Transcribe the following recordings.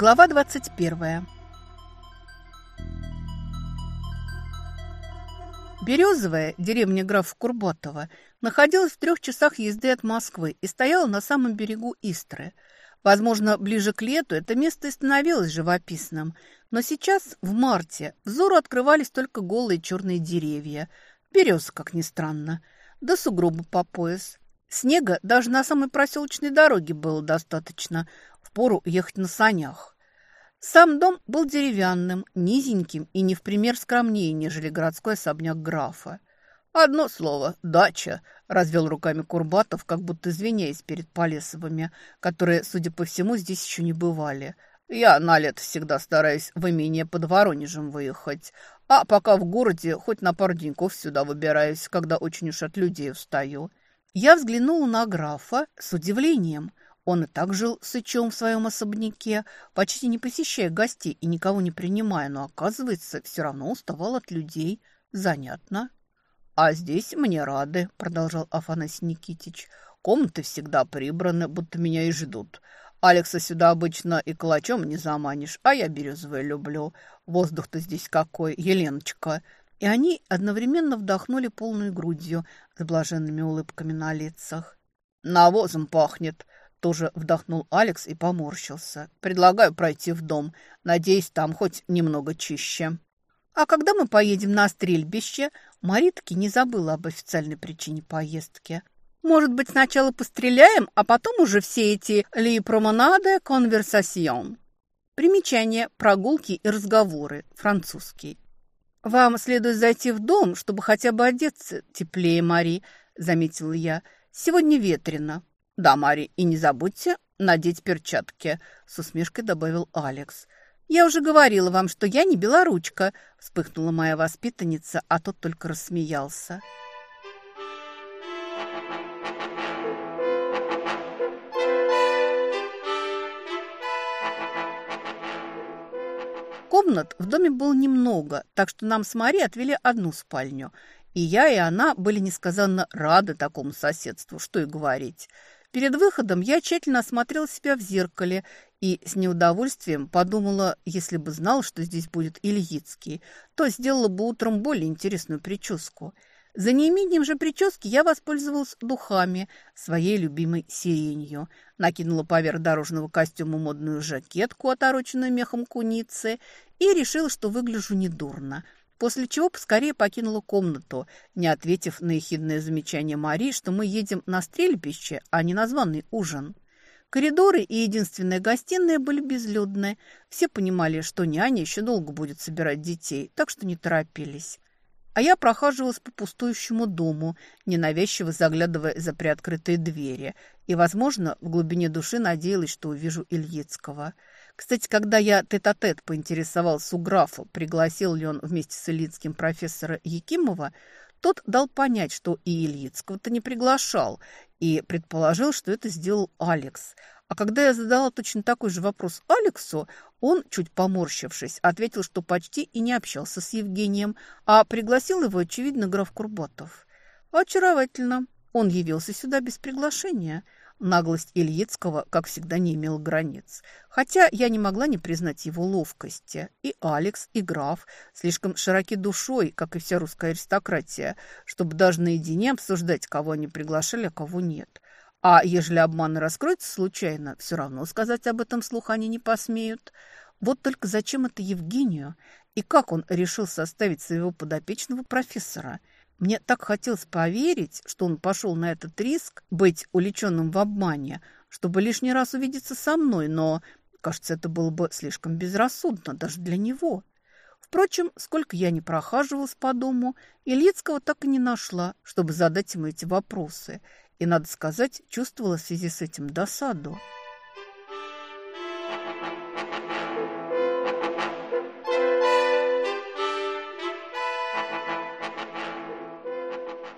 Глава 21. Березовая, деревня графа Курбатова, находилась в трех часах езды от Москвы и стояла на самом берегу Истры. Возможно, ближе к лету это место и становилось живописным, но сейчас, в марте, взору открывались только голые черные деревья. Береза, как ни странно, да сугробы по пояс. Снега даже на самой проселочной дороге было достаточно, впору ехать на санях. Сам дом был деревянным, низеньким и не в пример скромнее, нежели городской особняк графа. «Одно слово – дача», – развел руками Курбатов, как будто извиняясь перед Полесовыми, которые, судя по всему, здесь еще не бывали. «Я на лето всегда стараюсь в имение под Воронежем выехать, а пока в городе хоть на пару деньков сюда выбираюсь, когда очень уж от людей устаю». Я взглянула на графа с удивлением. Он и так жил сычом в своем особняке, почти не посещая гостей и никого не принимая, но, оказывается, все равно уставал от людей. Занятно. «А здесь мне рады», — продолжал Афанасий Никитич. «Комнаты всегда прибраны, будто меня и ждут. Алекса сюда обычно и калачом не заманишь, а я березовое люблю. Воздух-то здесь какой, Еленочка!» И они одновременно вдохнули полной грудью с блаженными улыбками на лицах. «Навозом пахнет», тоже вдохнул Алекс и поморщился. «Предлагаю пройти в дом. Надеюсь, там хоть немного чище». «А когда мы поедем на стрельбище?» Маритки не забыла об официальной причине поездки. «Может быть, сначала постреляем, а потом уже все эти «ли промонады конверсасьон». Примечание, прогулки и разговоры. Французский. «Вам следует зайти в дом, чтобы хотя бы одеться теплее, Мари», — заметила я. «Сегодня ветрено». «Да, Мари, и не забудьте надеть перчатки», — с усмешкой добавил Алекс. «Я уже говорила вам, что я не белоручка», — вспыхнула моя воспитанница, а тот только рассмеялся. Комнат в доме было немного, так что нам с Мари отвели одну спальню. И я, и она были несказанно рады такому соседству, что и говорить. Перед выходом я тщательно осмотрела себя в зеркале и с неудовольствием подумала, если бы знала, что здесь будет Ильицкий, то сделала бы утром более интересную прическу. За неимением же прически я воспользовалась духами, своей любимой сиренью. Накинула поверх дорожного костюма модную жакетку, отороченную мехом куницы, и решила, что выгляжу недурно – после чего поскорее покинула комнату, не ответив на ехидное замечание Марии, что мы едем на стрельбище, а не на званый ужин. Коридоры и единственная гостиная были безлюдны. Все понимали, что няня еще долго будет собирать детей, так что не торопились. А я прохаживалась по пустующему дому, ненавязчиво заглядывая за приоткрытые двери, и, возможно, в глубине души надеялась, что увижу Ильицкого – кстати, когда я тет-а-тет -тет поинтересовался у графа, пригласил ли он вместе с Ильицким профессора Якимова, тот дал понять, что и Ильицкого-то не приглашал, и предположил, что это сделал Алекс. А когда я задала точно такой же вопрос Алексу, он, чуть поморщившись, ответил, что почти и не общался с Евгением, а пригласил его, очевидно, граф Курбатов. Очаровательно. Он явился сюда без приглашения – Наглость Ильицкого, как всегда, не имела границ. Хотя я не могла не признать его ловкости. И Алекс, и граф слишком широки душой, как и вся русская аристократия, чтобы даже наедине обсуждать, кого они приглашали, а кого нет. А ежели обман раскроется случайно, все равно сказать об этом слух они не посмеют. Вот только зачем это Евгению? И как он решил составить своего подопечного профессора – мне так хотелось поверить, что он пошел на этот риск быть уличенным в обмане, чтобы лишний раз увидеться со мной, но, кажется, это было бы слишком безрассудно даже для него. Впрочем, сколько я не прохаживалась по дому, Ильицкого так и не нашла, чтобы задать ему эти вопросы. И, надо сказать, чувствовала в связи с этим досаду.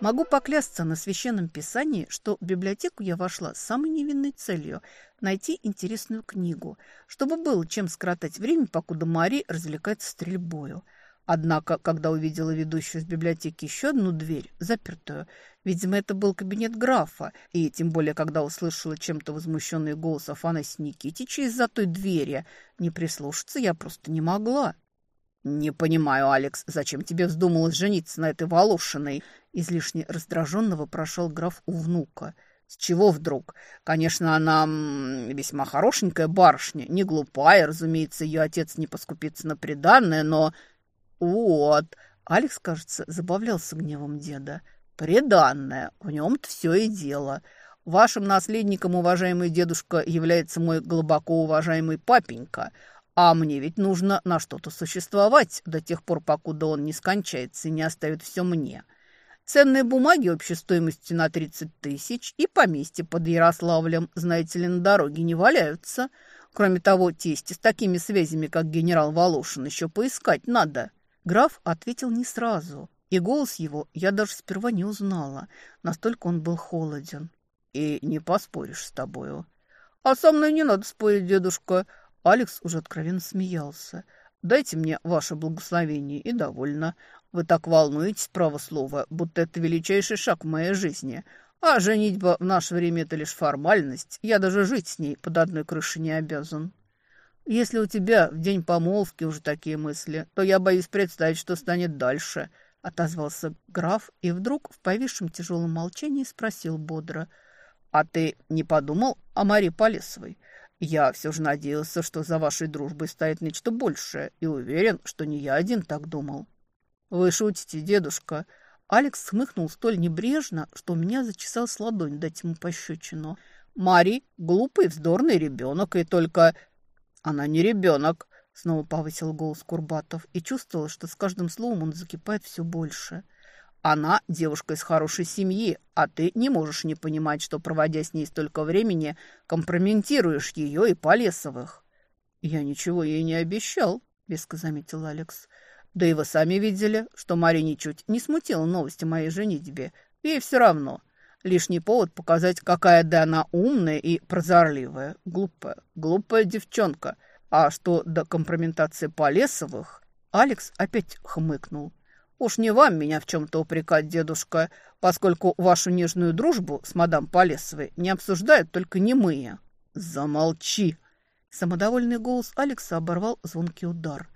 Могу поклясться на священном писании, что в библиотеку я вошла с самой невинной целью – найти интересную книгу, чтобы было чем скоротать время, покуда Мари развлекается стрельбою. Однако, когда увидела ведущую из библиотеки еще одну дверь, запертую, видимо, это был кабинет графа, и тем более, когда услышала чем-то возмущенный голос Афанасия Никитича из-за той двери, не прислушаться я просто не могла. «Не понимаю, Алекс, зачем тебе вздумалось жениться на этой Волошиной?» Излишне раздраженного прошел граф у внука. «С чего вдруг? Конечно, она весьма хорошенькая барышня, не глупая, разумеется, ее отец не поскупится на приданное, но «Вот!» Алекс, кажется, забавлялся гневом деда. «Преданное. В нем-то все и дело. Вашим наследником, уважаемый дедушка, является мой глубоко уважаемый папенька. А мне ведь нужно на что-то существовать до тех пор, покуда он не скончается и не оставит все мне. Ценные бумаги общей стоимостью на 30 тысяч и поместье под Ярославлем, знаете ли, на дороге не валяются. Кроме того, тесте с такими связями, как генерал Волошин, еще поискать надо». Граф ответил не сразу, и голос его я даже сперва не узнала, настолько он был холоден. «И не поспоришь с тобою». «А со мной не надо спорить, дедушка». Алекс уже откровенно смеялся. «Дайте мне ваше благословение и довольно. Вы так волнуетесь, право слово, будто это величайший шаг в моей жизни. А женитьба в наше время – это лишь формальность. Я даже жить с ней под одной крышей не обязан». Если у тебя в день помолвки уже такие мысли, то я боюсь представить, что станет дальше», — отозвался граф и вдруг в повисшем тяжелом молчании спросил бодро. «А ты не подумал о Марии Полесовой? Я все же надеялся, что за вашей дружбой стоит нечто большее, и уверен, что не я один так думал». «Вы шутите, дедушка?» Алекс смыхнул столь небрежно, что у меня зачесалась ладонь дать ему пощечину. «Мари – глупый, вздорный ребенок, и только «Она не ребенок», — снова повысил голос Курбатов и чувствовал, что с каждым словом он закипает все больше. «Она девушка из хорошей семьи, а ты не можешь не понимать, что, проводя с ней столько времени, компрометируешь ее и Полесовых». «Я ничего ей не обещал», — веско заметил Алекс. «Да и вы сами видели, что Мария ничуть не смутила новости моей женитьбе. Ей все равно. Лишний повод показать, какая да она умная и прозорливая. Глупая, глупая девчонка. А что до компрометации Полесовых? Алекс опять хмыкнул. «Уж не вам меня в чем-то упрекать, дедушка, поскольку вашу нежную дружбу с мадам Полесовой не обсуждают только немые». «Замолчи!» Самодовольный голос Алекса оборвал звонкий удар.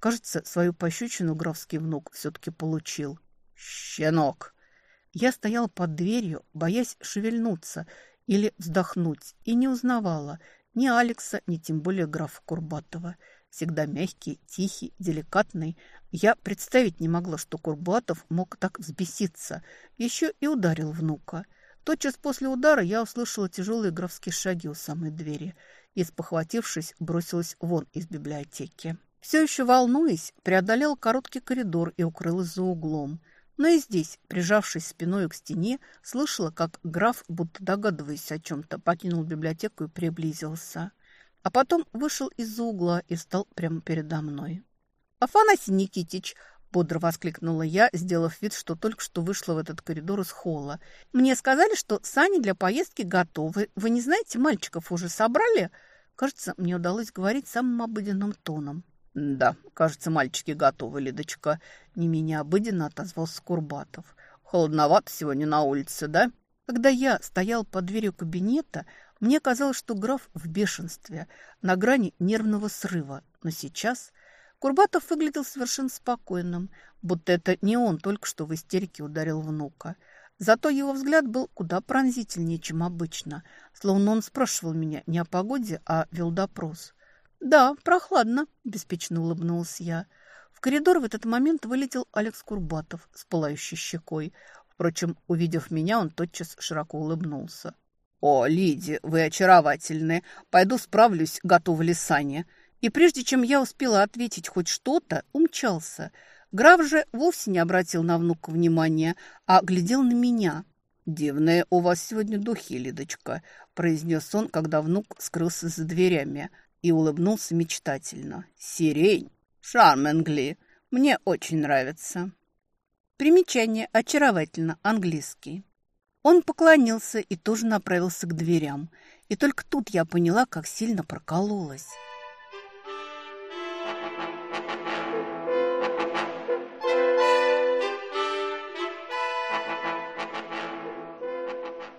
Кажется, свою пощечину графский внук все-таки получил. «Щенок!» Я стояла под дверью, боясь шевельнуться или вздохнуть, и не узнавала ни Алекса, ни тем более графа Курбатова. Всегда мягкий, тихий, деликатный. Я представить не могла, что Курбатов мог так взбеситься. Еще и ударил внука. Тотчас после удара я услышала тяжелые графские шаги у самой двери и, спохватившись, бросилась вон из библиотеки. Все еще волнуясь, преодолел короткий коридор и укрылась за углом – но и здесь, прижавшись спиной к стене, слышала, как граф, будто догадываясь о чем-то, покинул библиотеку и приблизился. А потом вышел из-за угла и стал прямо передо мной. «Афанасий Никитич!» – бодро воскликнула я, сделав вид, что только что вышла в этот коридор из холла. «Мне сказали, что сани для поездки готовы. Вы не знаете, мальчиков уже собрали?» Кажется, мне удалось говорить самым обыденным тоном. «Да, кажется, мальчики готовы, Лидочка», — не менее обыденно отозвался Курбатов. «Холодновато сегодня на улице, да?» Когда я стоял под дверью кабинета, мне казалось, что граф в бешенстве, на грани нервного срыва. Но сейчас Курбатов выглядел совершенно спокойным, будто это не он только что в истерике ударил внука. Зато его взгляд был куда пронзительнее, чем обычно, словно он спрашивал меня не о погоде, а вел допрос. «Да, прохладно», – беспечно улыбнулась я. В коридор в этот момент вылетел Алекс Курбатов с пылающей щекой. Впрочем, увидев меня, он тотчас широко улыбнулся. «О, Лиди, вы очаровательны. Пойду справлюсь, готовы ли сани». И прежде чем я успела ответить хоть что-то, умчался. Граф же вовсе не обратил на внука внимания, а глядел на меня. «Дивные у вас сегодня духи, Лидочка», – произнес он, когда внук скрылся за дверями – и улыбнулся мечтательно. «Сирень! Шарменгли! Мне очень нравится!» Примечание очаровательно английский. Он поклонился и тоже направился к дверям. И только тут я поняла, как сильно прокололась.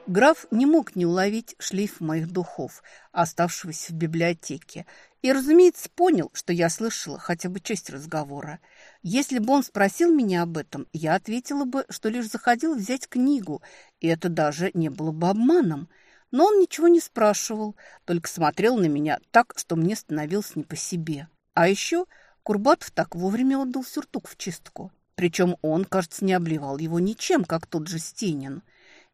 Граф не мог не уловить шлейф моих духов, оставшегося в библиотеке, и, разумеется, понял, что я слышала хотя бы часть разговора. Если бы он спросил меня об этом, я ответила бы, что лишь заходил взять книгу, и это даже не было бы обманом. Но он ничего не спрашивал, только смотрел на меня так, что мне становилось не по себе. А еще Курбатов так вовремя отдал сюртук в чистку. Причем он, кажется, не обливал его ничем, как тот же Стенин.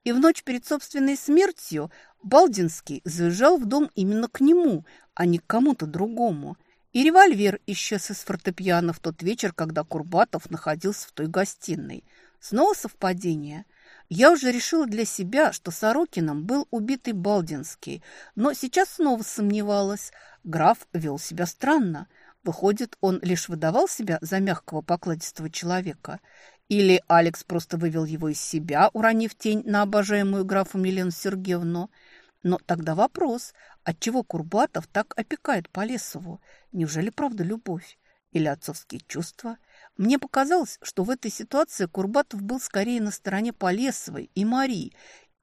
И в ночь перед собственной смертью Балдинский заезжал в дом именно к нему, а не к кому-то другому. И револьвер исчез из фортепиано в тот вечер, когда Курбатов находился в той гостиной. Снова совпадение. Я уже решила для себя, что Сорокином был убитый Балдинский, но сейчас снова сомневалась. Граф вел себя странно. Выходит, он лишь выдавал себя за мягкого покладистого человека. Или Алекс просто вывел его из себя, уронив тень на обожаемую графу Милену Сергеевну – но тогда вопрос, отчего Курбатов так опекает Полесову? Неужели правда любовь? Или отцовские чувства? Мне показалось, что в этой ситуации Курбатов был скорее на стороне Полесовой и Марии,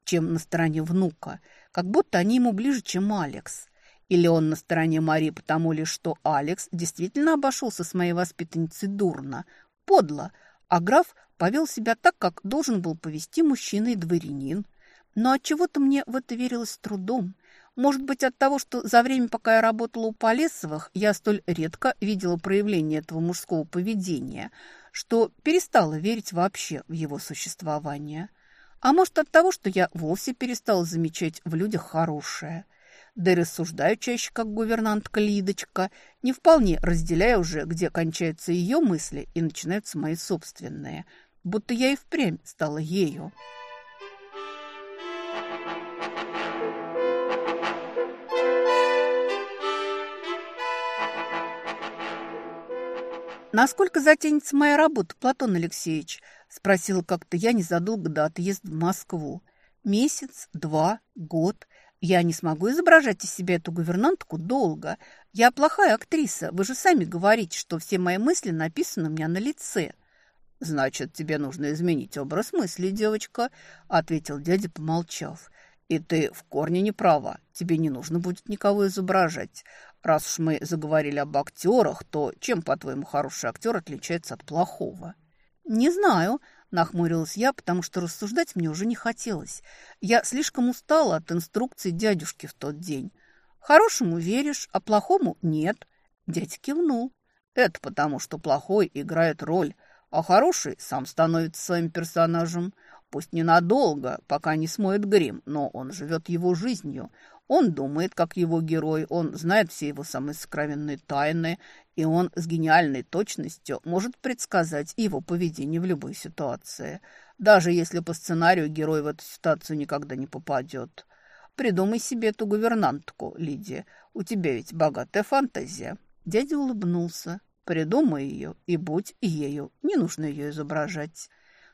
чем на стороне внука, как будто они ему ближе, чем Алекс. Или он на стороне Марии, потому ли, что Алекс действительно обошелся с моей воспитанницей дурно, подло, а граф повел себя так, как должен был повести мужчина и дворянин – но от чего то мне в это верилось с трудом. Может быть, от того, что за время, пока я работала у Полесовых, я столь редко видела проявление этого мужского поведения, что перестала верить вообще в его существование. А может, от того, что я вовсе перестала замечать в людях хорошее. Да и рассуждаю чаще, как гувернантка Лидочка, не вполне разделяя уже, где кончаются ее мысли и начинаются мои собственные, будто я и впрямь стала ею. «Насколько затянется моя работа, Платон Алексеевич?» – спросила как-то я незадолго до отъезда в Москву. «Месяц, два, год. Я не смогу изображать из себя эту гувернантку долго. Я плохая актриса. Вы же сами говорите, что все мои мысли написаны у меня на лице». «Значит, тебе нужно изменить образ мысли, девочка», – ответил дядя, помолчав. «И ты в корне не права. Тебе не нужно будет никого изображать. Раз уж мы заговорили об актерах, то чем, по-твоему, хороший актер отличается от плохого? Не знаю, нахмурилась я, потому что рассуждать мне уже не хотелось. Я слишком устала от инструкций дядюшки в тот день. Хорошему веришь, а плохому нет. Дядя кивнул. Это потому, что плохой играет роль, а хороший сам становится своим персонажем. Пусть ненадолго, пока не смоет грим, но он живет его жизнью. Он думает, как его герой, он знает все его самые сокровенные тайны, и он с гениальной точностью может предсказать его поведение в любой ситуации, даже если по сценарию герой в эту ситуацию никогда не попадет. Придумай себе эту гувернантку, Лидия. У тебя ведь богатая фантазия. Дядя улыбнулся. Придумай ее и будь ею. Не нужно ее изображать.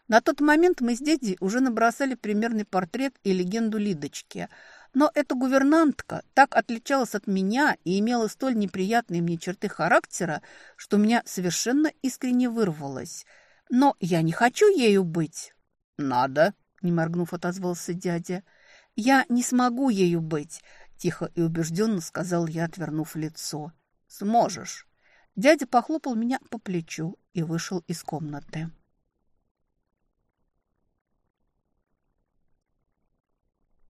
На тот момент мы с дядей уже набросали примерный портрет и легенду Лидочки – но эта гувернантка так отличалась от меня и имела столь неприятные мне черты характера, что меня совершенно искренне вырвалось. Но я не хочу ею быть. «Надо», — не моргнув, отозвался дядя. «Я не смогу ею быть», — тихо и убежденно сказал я, отвернув лицо. «Сможешь». Дядя похлопал меня по плечу и вышел из комнаты.